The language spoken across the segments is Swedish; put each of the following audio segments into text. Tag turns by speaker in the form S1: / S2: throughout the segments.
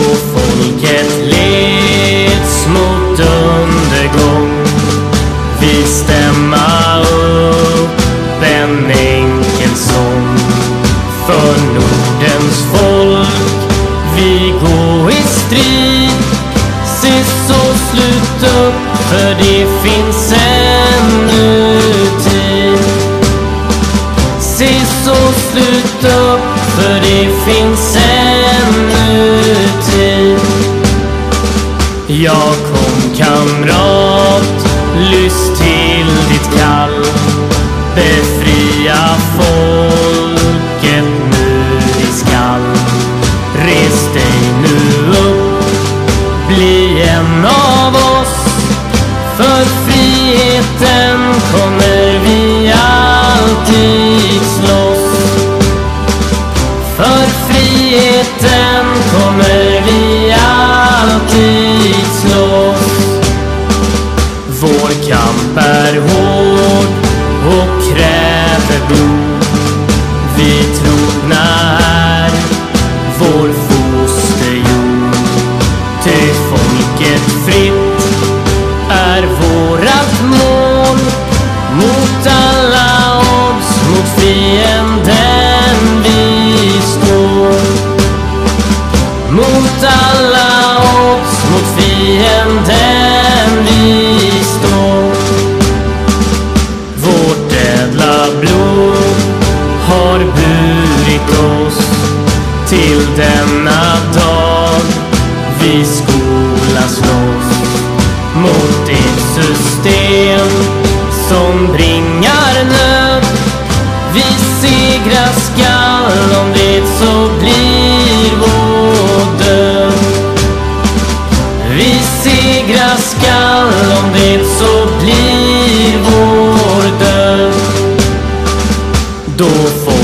S1: Då folket leds mot undergång. Vi stämma upp en enkel sång. För Nordens folk vi gå i strid. Se så slut upp för det finns för det finns ännu tid Jag kom kamrat, lyss till ditt kall. Befria folket nu i skall. Res dig nu upp, bli en av oss. För friheten kommer vi alltid. Friheten burit oss till denna dag vi skola slåss mot ett system som bringar nöd. Vi segrar skall om det så blir vår död. Vi segrar skall om det så blir vår död. Då får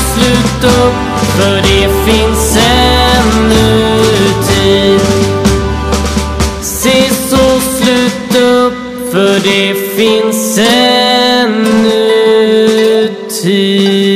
S1: slut upp för det finns ännu tid Se så slut upp för det finns ännu tid